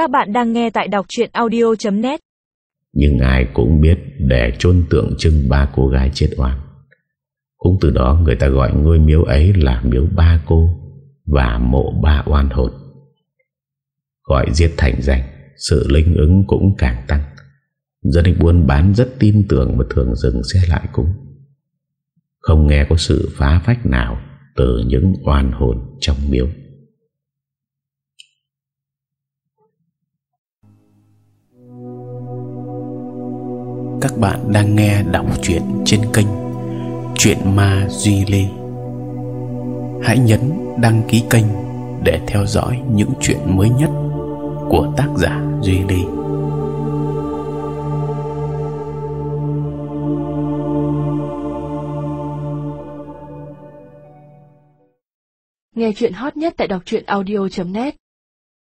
Các bạn đang nghe tại đọc chuyện audio.net Nhưng ai cũng biết để chôn tượng trưng ba cô gái chết oan. Cũng từ đó người ta gọi ngôi miếu ấy là miếu ba cô Và mộ ba oan hồn. Gọi giết thành danh, Sự linh ứng cũng càng tăng. Dân định buôn bán rất tin tưởng Và thường dừng xe lại cũng Không nghe có sự phá phách nào Từ những oan hồn trong miếu. Các bạn đang nghe đọc truyện trên kênh Chuyện Ma Duy Lê. Hãy nhấn đăng ký kênh để theo dõi những chuyện mới nhất của tác giả Duy Lê. Nghe chuyện hot nhất tại đọc truyện audio.net